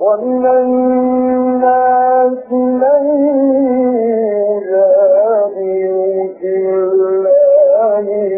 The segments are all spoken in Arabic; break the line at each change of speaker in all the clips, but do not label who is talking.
ومن الناس من يجادل في الله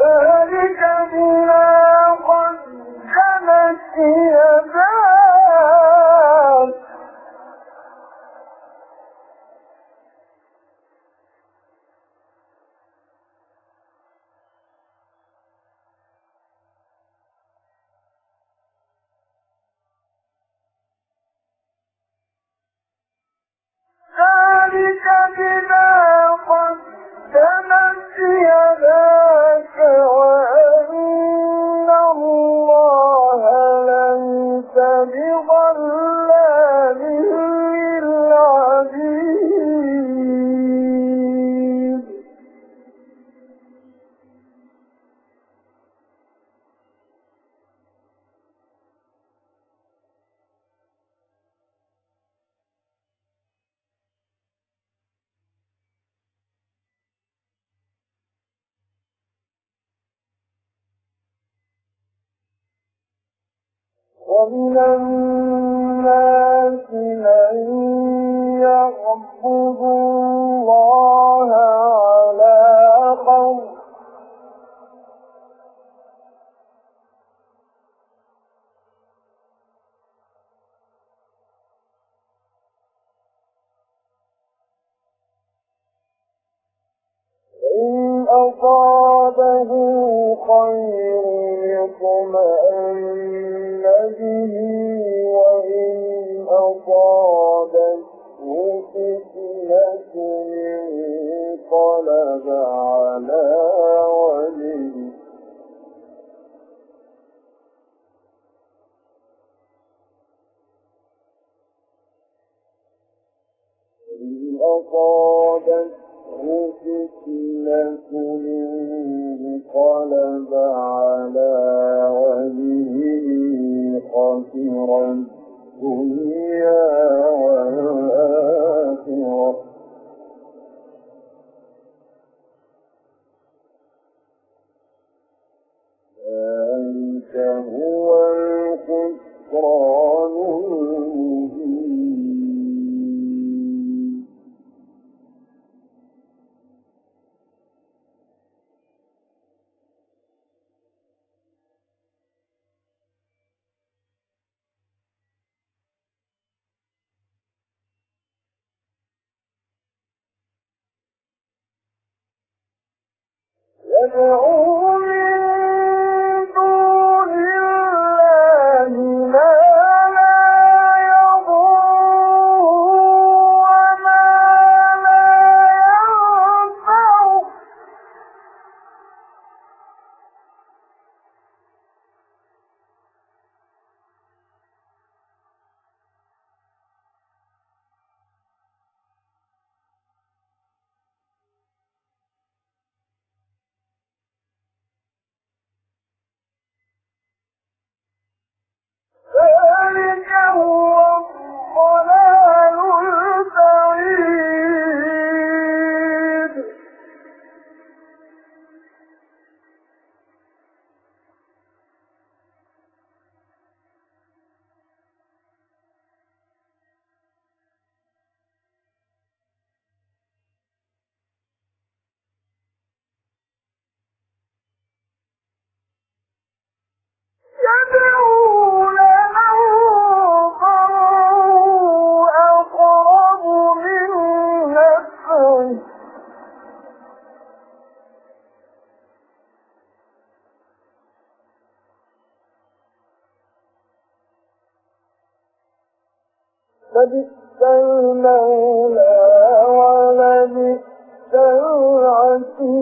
Ah! ومن الناس من يعبد الله على قول إن أصابه خير يطمئن به وإن أصابته فتنة انقلب على وجهه. أصابته فتنة انقلب على وجهه. خسر الدنيا والآخرة ذلك هو يدعو فبئس المولى ولبئس العسير.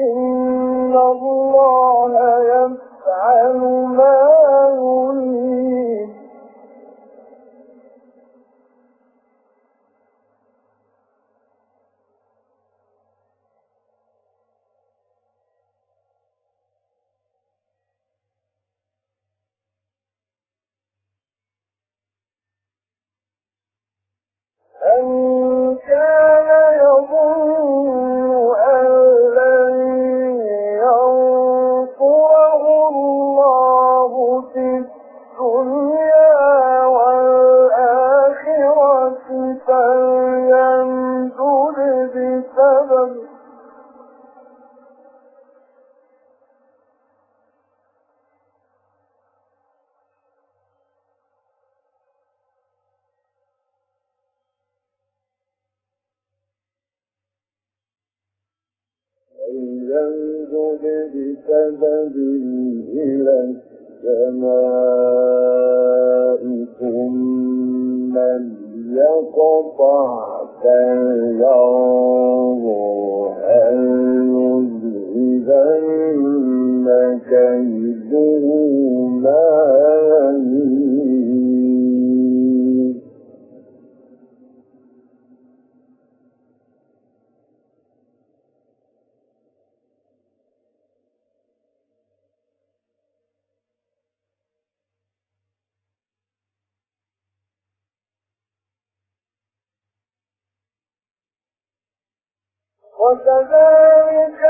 إن الله يفعل ما يريد. أن فليمدد بسبب إلى السماء ثم ليقطع فلينظر هل يذهبن كيده ما وكذلك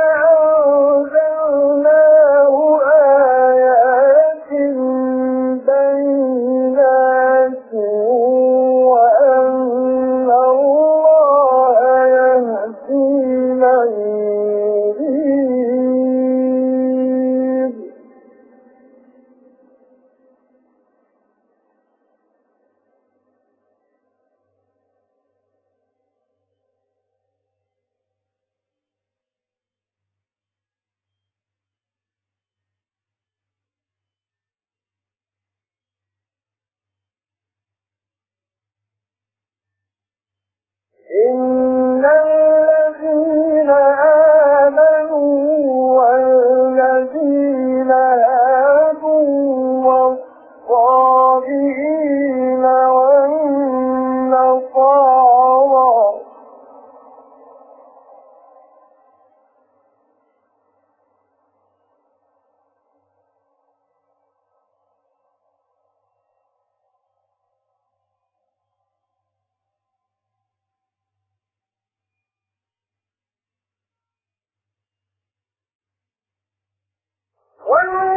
إن One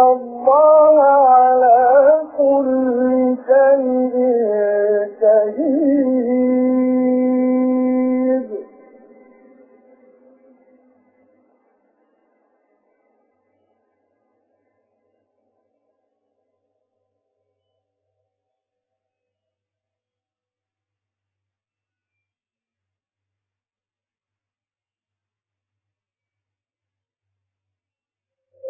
على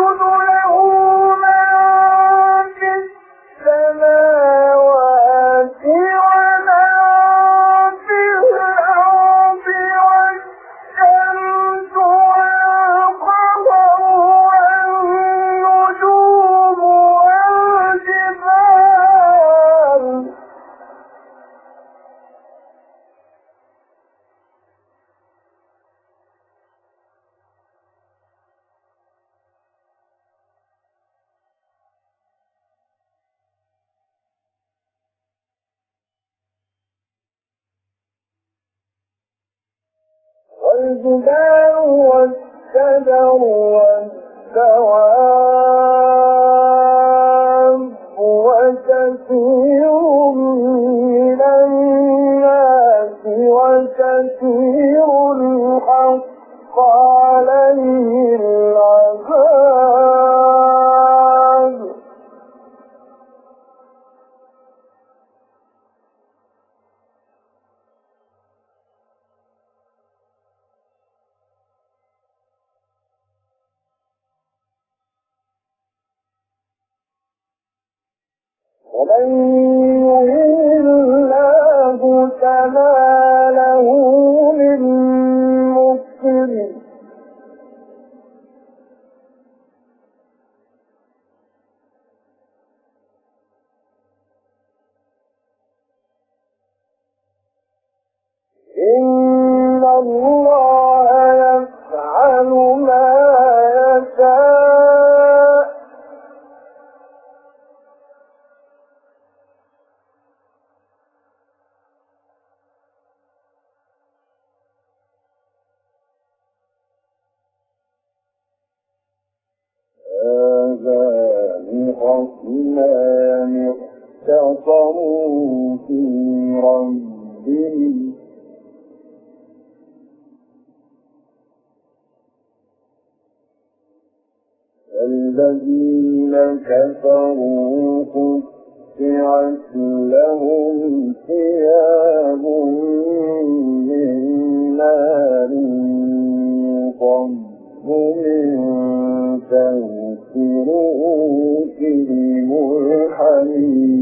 我走了。والجبال والشجر والدواب وكثير 我们 خصمان اختصروا في ربهم. الذين كفروا قطعت لهم ثياب إن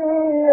Oh,